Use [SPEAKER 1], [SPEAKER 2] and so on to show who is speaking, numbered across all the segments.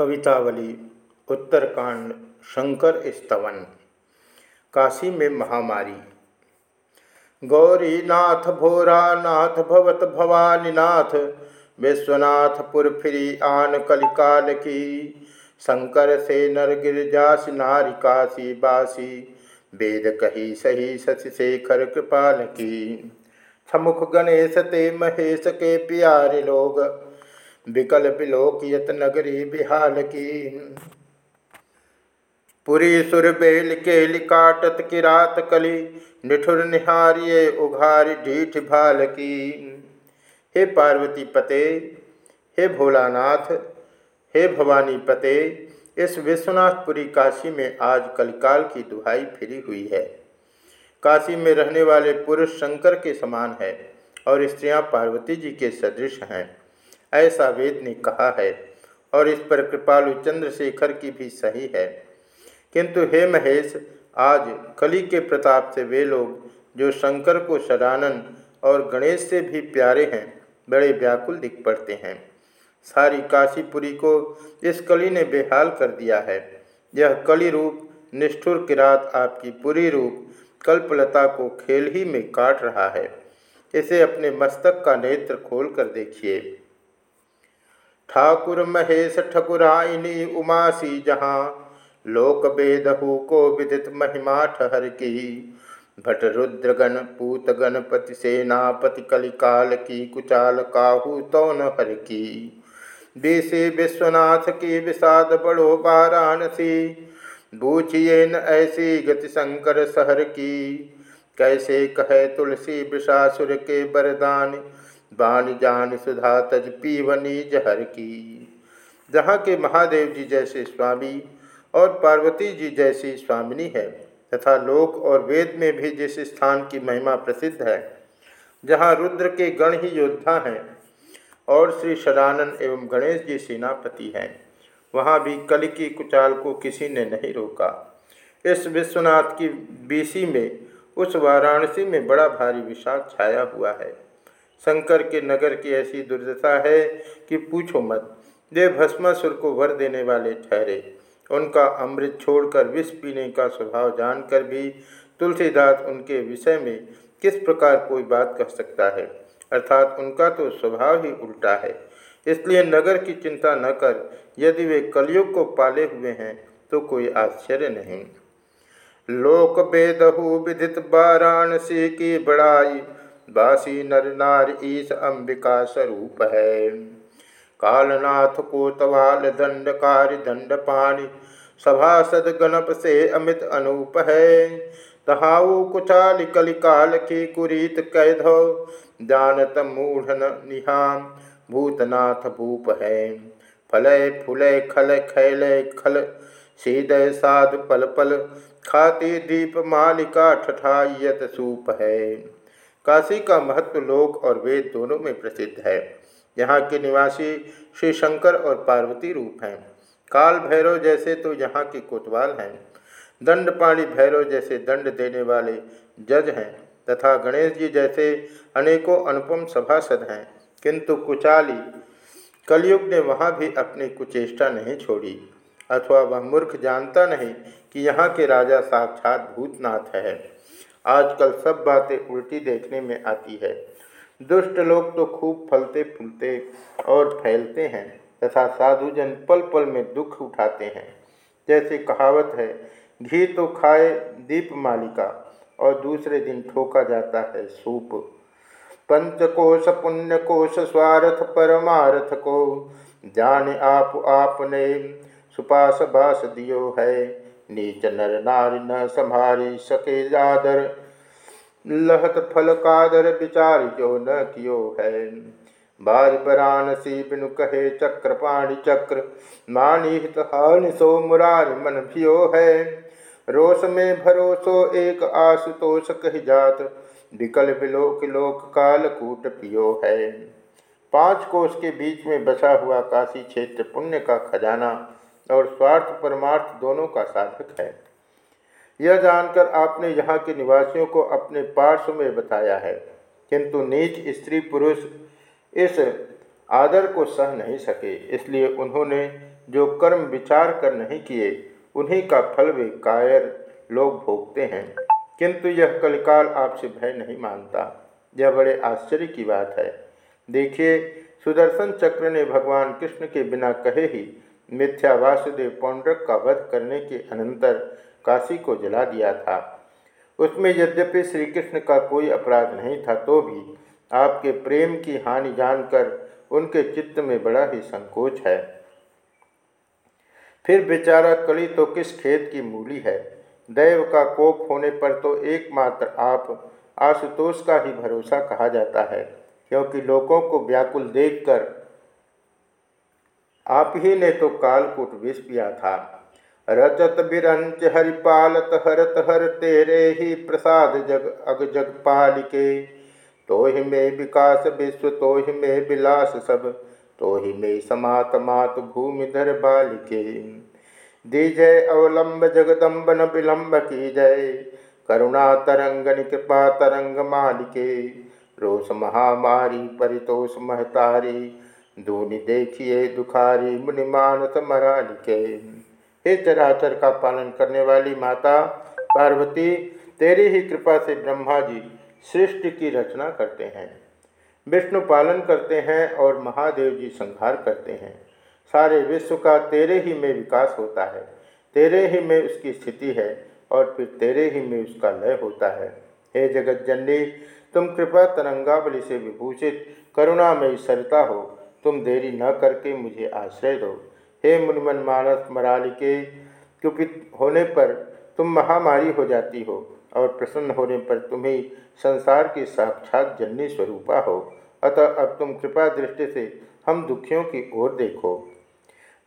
[SPEAKER 1] कवितावली, उत्तरकांड, शंकर स्तवन, काशी में महामारी। गौरीनाथ, भोरानाथ, भवत भवानीनाथ, विश्वनाथ, पुरफिरी, आन कलिकाल की, शंकर से नर गिरजास, नारी काशी बासी, वेद कही सही शशि शेखर कृपाल की। समुख गणेश ते महेश के प्यारे लोग विकल बिलोकियत नगरी बिहाल की। पुरी सुर बेल केल काटत किरात कली, निठुर निहारिये उघारी ढीठ भाल की। हे पार्वती पते, हे भोलानाथ, हे भवानी पते, इस विश्वनाथपुरी काशी में आज कलिकाल की दुहाई फिरी हुई है। काशी में रहने वाले पुरुष शंकर के समान है और स्त्रियाँ पार्वती जी के सदृश हैं। ऐसा वेद ने कहा है, और इस पर कृपालु चंद्रशेखर की भी सही है। किंतु हे महेश, आज कली के प्रताप से वे लोग, जो शंकर को शरानन और गणेश से भी प्यारे हैं, बड़े व्याकुल दिख पड़ते हैं। सारी काशीपुरी को इस कली ने बेहाल कर दिया है। यह कली रूप, निष्ठुर किरात आपकी पूरी रूप, कल्पलता को खेल ही में काट रहा है। इसे अपने मस्तक का नेत्र खोल कर देखिए। ठाकुर महेश ठकुराइनी उमासी जहाँ। लोक बेदहु को विदित महिमा ठहर की। भट रुद्रगण पूत गणपति सेनापति कलिकाल की कुचाल काहू तो हर की। बीसी विश्वनाथ की विषाद बड़ो वाराणसी। बूझिए न ऐसी गति शंकर सहर की। कैसे कहे तुलसी विषासुर के बरदान बाण जान सुधा तज पीवनी जहर की। जहाँ के महादेव जी जैसे स्वामी और पार्वती जी जैसी स्वामिनी है, तथा लोक और वेद में भी जिस स्थान की महिमा प्रसिद्ध है, जहाँ रुद्र के गण ही योद्धा हैं और श्री शरानंद एवं गणेश जी सेनापति हैं, वहाँ भी कल की कुचाल को किसी ने नहीं रोका। इस विश्वनाथ की बीसी में, उस वाराणसी में बड़ा भारी विषाद छाया हुआ है। शंकर के नगर की ऐसी दुर्दशा है कि पूछो मत। वे भस्मासुर को वर देने वाले ठहरे। उनका अमृत छोड़कर विष पीने का स्वभाव जानकर भी तुलसीदास उनके विषय में किस प्रकार कोई बात कह सकता है? अर्थात उनका तो स्वभाव ही उल्टा है। इसलिए नगर की चिंता न कर। यदि वे कलयुग को पाले हुए हैं तो कोई आश्चर्य नहीं। लोक बेदहु विदित वाराणसी की बड़ाई। बासी नर नार ईश अंबिका स्वरूप है। कालनाथ को तवाल दंडकारी दंड पानी सभासद गणप से अमित अनूप है। तहाऊ कुचाल कलिकाल की कुरीत कैधो, जानत मूढ़ निहाम, भूतनाथ भूप है। फलय फुलय खल खैल खल सीदय साध पल पल, खाती दीप मालिका ठठायत सूप है। काशी का महत्व लोक और वेद दोनों में प्रसिद्ध है। यहाँ के निवासी श्री शंकर और पार्वती रूप हैं। काल भैरव जैसे तो यहाँ के कोतवाल हैं। दंडपाणी भैरव जैसे दंड देने वाले जज हैं तथा गणेश जी जैसे अनेकों अनुपम सभासद हैं। किंतु कुचाली कलयुग ने वहाँ भी अपनी कुचेष्टा नहीं छोड़ी अथवा वह मूर्ख जानता नहीं कि यहाँ के राजा साक्षात भूतनाथ है। आजकल सब बातें उल्टी देखने में आती है। दुष्ट लोग तो खूब फलते फूलते और फैलते हैं तथा साधुजन पल पल में दुख उठाते हैं। जैसे कहावत है, घी तो खाए दीप मालिका और दूसरे दिन ठोका जाता है सूप। पंचकोश पुण्य कोश स्वार्थ, परमार्थ को जान आप आपने सुपास बास दियो है। नीच नर नारी न संभारी सके आदर लहत फल कादर विचार जो न कियो है। बाज बरानसी बिनु कहे चक्र पाणी चक्र। मानिहित हानि सो मुरार मन भियो है। रोष में भरोसो एक आशुतोष कह जात। विकल विलोक लोक काल कूट पियो है। पाँच कोष के बीच में बसा हुआ काशी क्षेत्र पुण्य का खजाना। और स्वार्थ परमार्थ दोनों का साधक है। यह जानकर आपने यहाँ के निवासियों को अपने पार्श्व में बताया है, किंतु नीच स्त्री पुरुष इस आदर को सह नहीं सके, इसलिए उन्होंने जो कर्म विचार कर नहीं किए, उन्हीं का फल वे कायर लोग भोगते हैं। किंतु यह कलिकाल आपसे भय नहीं मानता। यह बड़े आश्चर्य की बात है। देखिए, सुदर्शन चक्र ने भगवान कृष्ण के बिना कहे ही मिथ्या वासुदेव पौंड्रक का वध करने के अनंतर काशी को जला दिया था। उसमें यद्यपि श्री कृष्ण का कोई अपराध नहीं था तो भी आपके प्रेम की हानि जानकर उनके चित्त में बड़ा ही संकोच है। फिर बेचारा कली तो किस खेत की मूली है? दैव का कोप होने पर तो एकमात्र आप आशुतोष का ही भरोसा कहा जाता है, क्योंकि लोगों को व्याकुल देखकर आप ही ने तो कालकूट विष पिया था। रचत बिरंच हरिपालत हरत हर तेरे ही प्रसाद जग अग जग पालिके। तो ही में विकास विश्व तो ही में विलास सब तो ही में समात मात भूमि धर बालिके। दी जय अवलंब जगदम्बन विलंब की जय, करुणा तरंग कृपा तरंग मालिके। रोष महामारी परितोष महतारी दूनी देखिए, दुखारी मुनिमानस मरालिके हे चराचर का पालन करने वाली माता, पार्वती, तेरी ही कृपा से ब्रह्मा जी सृष्टि की रचना करते हैं। विष्णु पालन करते हैं और महादेव जी संहार करते हैं। सारे विश्व का तेरे ही में विकास होता है। तेरे ही में उसकी स्थिति है और फिर तेरे ही में उसका लय होता है। हे जगत जननी तुम कृपा तरंगावली से विभूषित, करुणा में सरता हो। तुम देरी न करके मुझे आश्रय दो। हे मुनिमन मानस मरालिके कुपित होने पर तुम महामारी हो जाती हो और प्रसन्न होने पर तुम्हें संसार की साक्षात जननी स्वरूपा हो। अतः अब तुम कृपा दृष्टि से हम दुखियों की ओर देखो।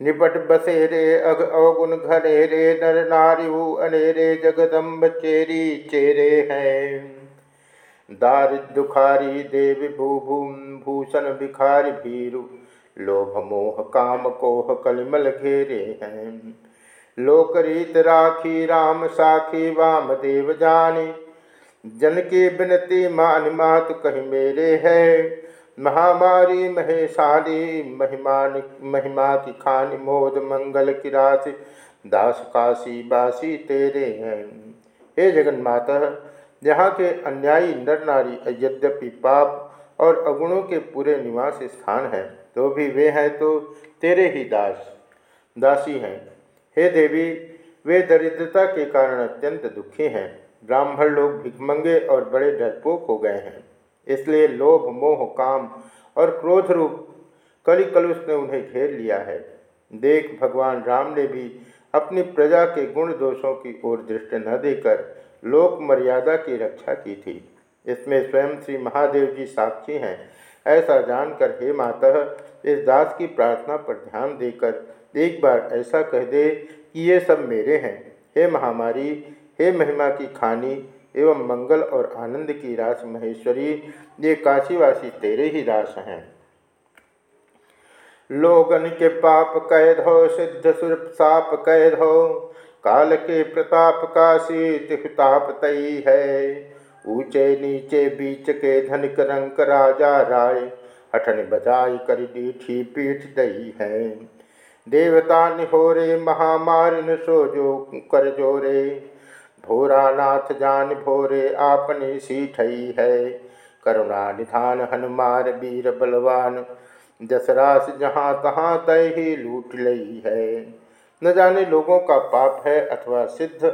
[SPEAKER 1] निपट बसे रे अग अवगुण घरे रे नर नारियु अनेरे, जगदम्ब चेरी चेरे हैं। दारिद्र दुखारी देवी भूभूम भूषण भिखारी भीरु, लोभ मोह काम कोह कलिमल घेरे हैं। लोकरीत राखी राम साखी वाम देव जानी जन की बिनती मान मात कही मेरे है। महामारी महेशानी महिमान महिमा की खानी मोद मंगल की दास काशी बासी तेरे हैं। हे जगन माता यहाँ के अन्यायी नर नारी यद्यपि पाप और अगुणों के पूरे निवास स्थान हैं। तो भी वे हैं तो तेरे ही दास, दासी हैं। हे देवी, वे दरिद्रता के कारण अत्यंत दुखी हैं। ब्राह्मण लोग भिकमंगे और बड़े डरपोक हो गए हैं। इसलिए लोभ, मोह, काम और क्रोध रूप कली कलुष ने उन्हें घेर लिया है। देख, भगवान राम ने भी अपनी प्रजा के गुण दोषों की ओर दृष्टि न देकर लोक मर्यादा की रक्षा की थी। इसमें स्वयं श्री महादेव जी साक्षी हैं। ऐसा जानकर हे माता, इस दास की प्रार्थना पर ध्यान देकर एक बार ऐसा कह दे कि ये सब मेरे हैं। हे महामारी, हे महिमा की खानी, एवं मंगल और आनंद की रास महेश्वरी, ये काशीवासी तेरे ही रास हैं। लोगन के पाप कैद हो, सिद्ध सुर साप कैद हो काल के प्रताप का शीताप तई है। ऊँचे नीचे बीच के धनिक रंक राजा राय, हठन बजाई कर दीठी पीठ दई है। देवता निहोरे महामारिन सो जो कर जोरे भोरा नाथ जान भोरे आपने सीठई है। करुणा निधान हनुमान वीर बलवान दसरास जहाँ तहाँ तय ही लूट लई है। न जाने लोगों का पाप है अथवा सिद्ध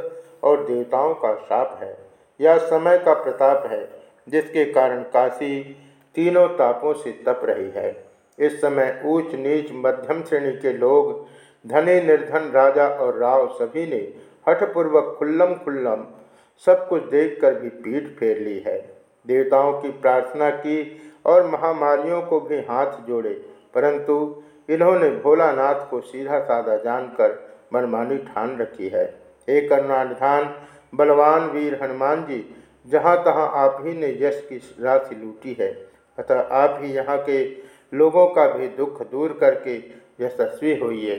[SPEAKER 1] और देवताओं का शाप है, या समय का प्रताप है, जिसके कारण काशी तीनों तापों से तप रही है। इस समय ऊंच नीच मध्यम श्रेणी के लोग, धनी निर्धन राजा और राव सभी ने हठपूर्वक खुल्लम खुल्लम सब कुछ देखकर भी पीठ फेर ली है। देवताओं की प्रार्थना की और महामारियों को भी हाथ जोड़े, परंतु इन्होंने भोलानाथ को सीधा साधा जानकर मनमानी ठान रखी है। हे करुणानिधान, बलवान वीर हनुमान जी, जहाँ तहाँ आप ही ने यश की राशि लूटी है, अतः आप ही यहाँ के लोगों का भी दुख दूर करके यशस्वी होइए।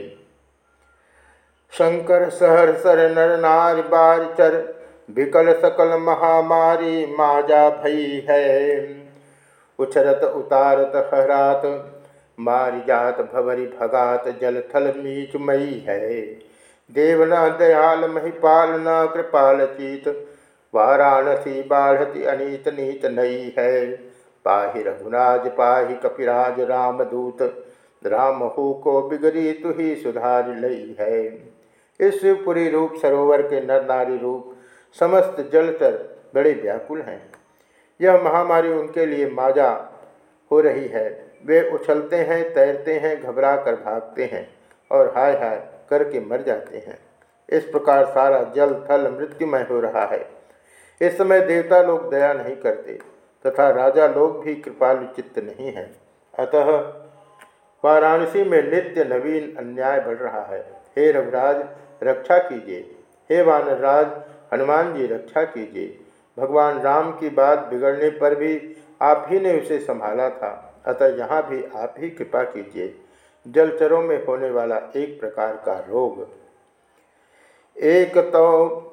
[SPEAKER 1] शंकर सहर सर नर नार बार चर, विकल सकल महामारी माजा भई है। उछरत उतारत हरात मारिजात भवरी भगात, जल थल मीच मई है। देवना दयाल महिपाल न कृपाल चीत, वाराणसी बाढ़ति अनीत नीत नई है। पाहि रघुराज पाहि कपिराज रामदूत राम हो को बिगरी तु ही सुधार लई है। इस शिवपुरी रूप सरोवर के नर नारी रूप समस्त जलतर बड़े व्याकुल हैं। यह महामारी उनके लिए माजा हो रही है। वे उछलते हैं, तैरते हैं, घबरा कर भागते हैं और हाय हाय करके मर जाते हैं। इस प्रकार सारा जल, थल, मृत्युमय हो रहा है। इस समय देवता लोग दया नहीं करते तथा राजा लोग भी कृपालु चित्त नहीं हैं। अतः वाराणसी में नित्य नवीन अन्याय बढ़ रहा है। हे रघुराज, रक्षा कीजिए। हे वानरराज, हनुमान जी, रक्षा कीजिए। भगवान राम की बात बिगड़ने पर भी आप ही ने उसे संभाला था। अतः यहाँ भी आप ही कृपा कीजिए। जलचरों में होने वाला एक प्रकार का रोग। एक तो